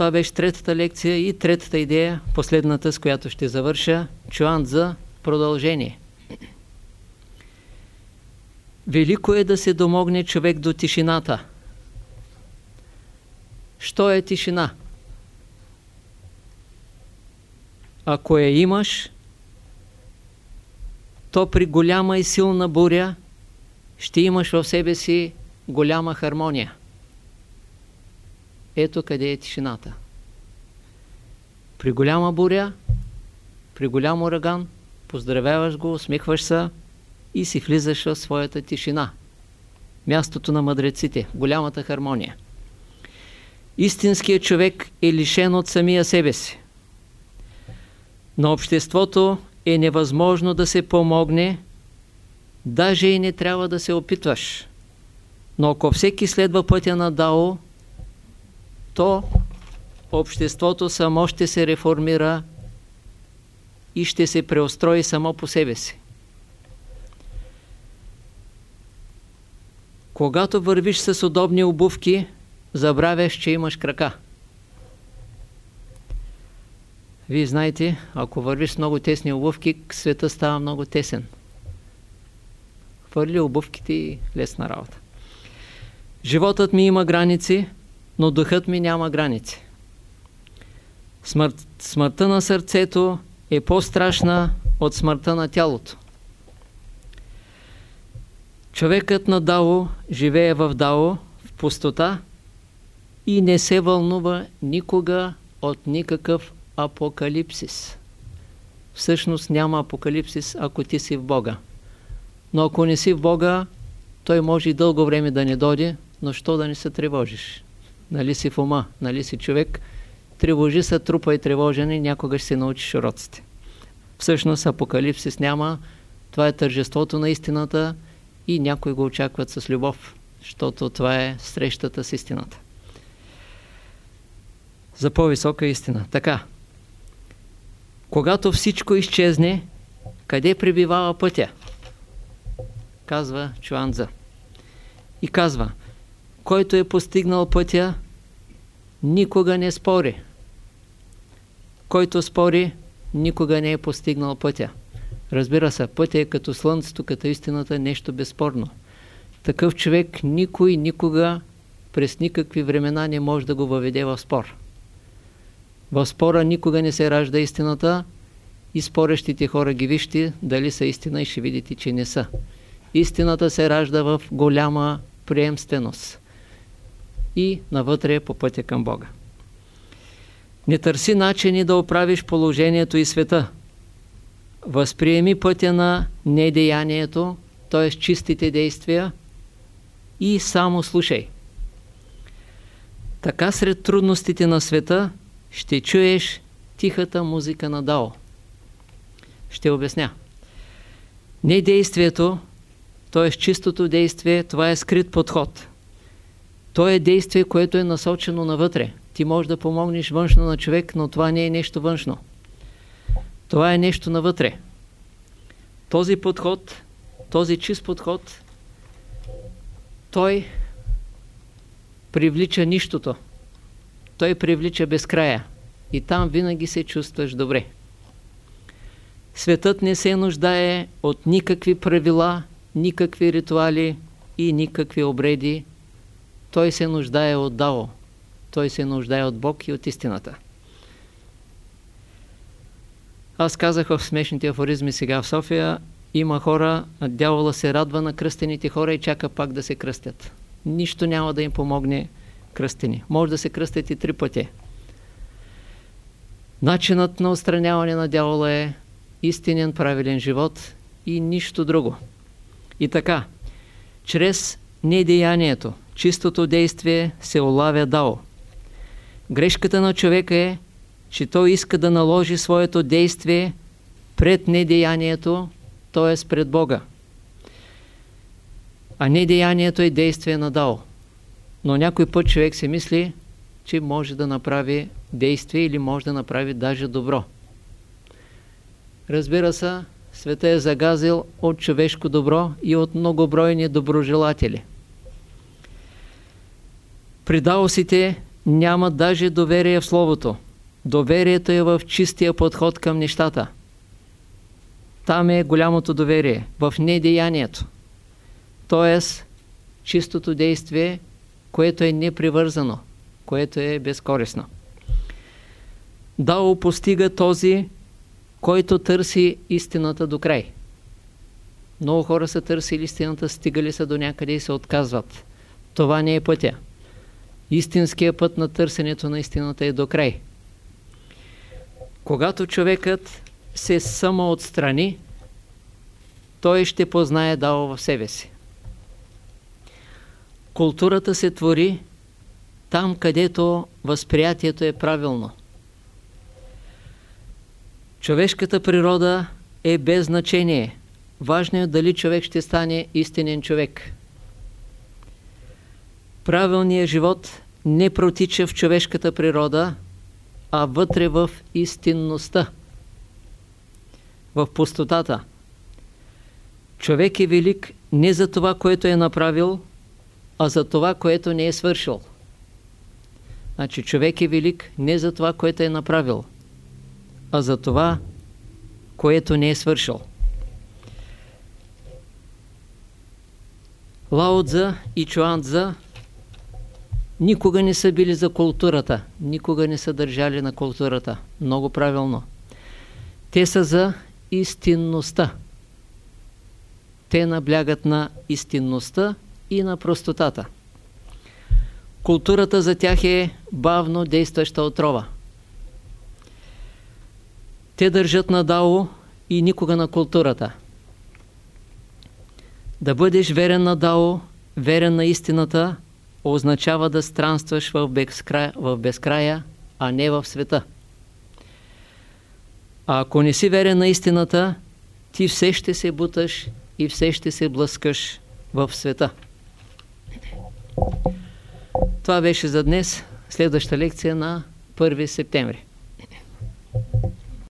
Това беше третата лекция и третата идея, последната, с която ще завърша, Чуан за продължение. Велико е да се домогне човек до тишината. Що е тишина? Ако я имаш, то при голяма и силна буря ще имаш в себе си голяма хармония. Ето къде е тишината. При голяма буря, при голям ураган, поздравяваш го, усмихваш се и си влизаш в своята тишина. Мястото на мъдреците, голямата хармония. Истинският човек е лишен от самия себе си. На обществото е невъзможно да се помогне, даже и не трябва да се опитваш. Но ако всеки следва пътя на Дао, то обществото само ще се реформира и ще се преустрои само по себе си. Когато вървиш с удобни обувки, забравяш, че имаш крака. Вие знаете, ако вървиш с много тесни обувки, света става много тесен. Хвърли обувките и лесна работа. Животът ми има граници, но духът ми няма граници. Смърт, смъртта на сърцето е по-страшна от смъртта на тялото. Човекът на Дао живее в Дао, в пустота и не се вълнува никога от никакъв апокалипсис. Всъщност няма апокалипсис, ако ти си в Бога. Но ако не си в Бога, той може и дълго време да не дойде, но що да не се тревожиш? Нали си в ума, нали си човек? Тревожи се, трупа и тревожене, някога ще се научиш уроците. Всъщност апокалипсис няма, това е тържеството на истината и някои го очакват с любов, защото това е срещата с истината. За по-висока истина. Така, когато всичко изчезне, къде пребивава пътя? Казва Чуанза. И казва, който е постигнал пътя, никога не спори. Който спори, никога не е постигнал пътя. Разбира се, пътя е като слънцето, като истината, нещо безспорно. Такъв човек никой никога през никакви времена не може да го въведе в спор. В спора никога не се ражда истината и спорещите хора ги вижте дали са истина и ще видите, че не са. Истината се ражда в голяма приемственост и навътре по пътя към Бога. Не търси начини да оправиш положението и света. Възприеми пътя на недеянието, т.е. чистите действия и само слушай. Така сред трудностите на света ще чуеш тихата музика на Дао. Ще обясня. Не действието, т.е. чистото действие, това е скрит подход. То е действие, което е насочено навътре. Ти можеш да помогнеш външно на човек, но това не е нещо външно. Това е нещо навътре. Този подход, този чист подход, той привлича нищото. Той привлича безкрая. И там винаги се чувстваш добре. Светът не се нуждае от никакви правила, никакви ритуали и никакви обреди. Той се нуждае от Дао. Той се нуждае от Бог и от истината. Аз казах в смешните афоризми сега в София, има хора, дявола се радва на кръстените хора и чака пак да се кръстят. Нищо няма да им помогне кръстени. Може да се кръстят и три пъти. Начинът на отстраняване на дявола е истинен правилен живот и нищо друго. И така, чрез недеянието, чистото действие се улавя дао. Грешката на човека е, че той иска да наложи своето действие пред недеянието, т.е. пред Бога. А недеянието е действие на дао. Но някой път човек се мисли, че може да направи действие или може да направи даже добро. Разбира се, света е загазил от човешко добро и от многобройни доброжелатели. При даосите няма даже доверие в Словото. Доверието е в чистия подход към нещата. Там е голямото доверие, в недеянието. Тоест, чистото действие, което е непривързано, което е безкорисно. Дао постига този, който търси истината до край. Много хора са търсили истината, стигали са до някъде и се отказват. Това не е пътя. Истинският път на търсенето на истината е до край. Когато човекът се самоотстрани, той ще познае дао в себе си. Културата се твори там, където възприятието е правилно. Човешката природа е без значение. Важно е дали човек ще стане истинен човек. Правилният живот не протича в човешката природа, а вътре в истинността, в пустотата. Човек е велик не за това, което е направил, а за това, което не е свършил. Значи човек е велик не за това, което е направил, а за това, което не е свършил. Лао Цза и Чуан Цза никога не са били за културата, никога не са държали на културата. Много правилно. Те са за истинността. Те наблягат на истинността и на простотата. Културата за тях е бавно действаща отрова. Те държат на Дао и никога на културата. Да бъдеш верен на Дао, верен на истината, означава да странстваш в безкрая, в безкрая, а не в света. А ако не си верен на истината, ти все ще се буташ и все ще се блъскаш в света. Това беше за днес. Следваща лекция на 1 септември.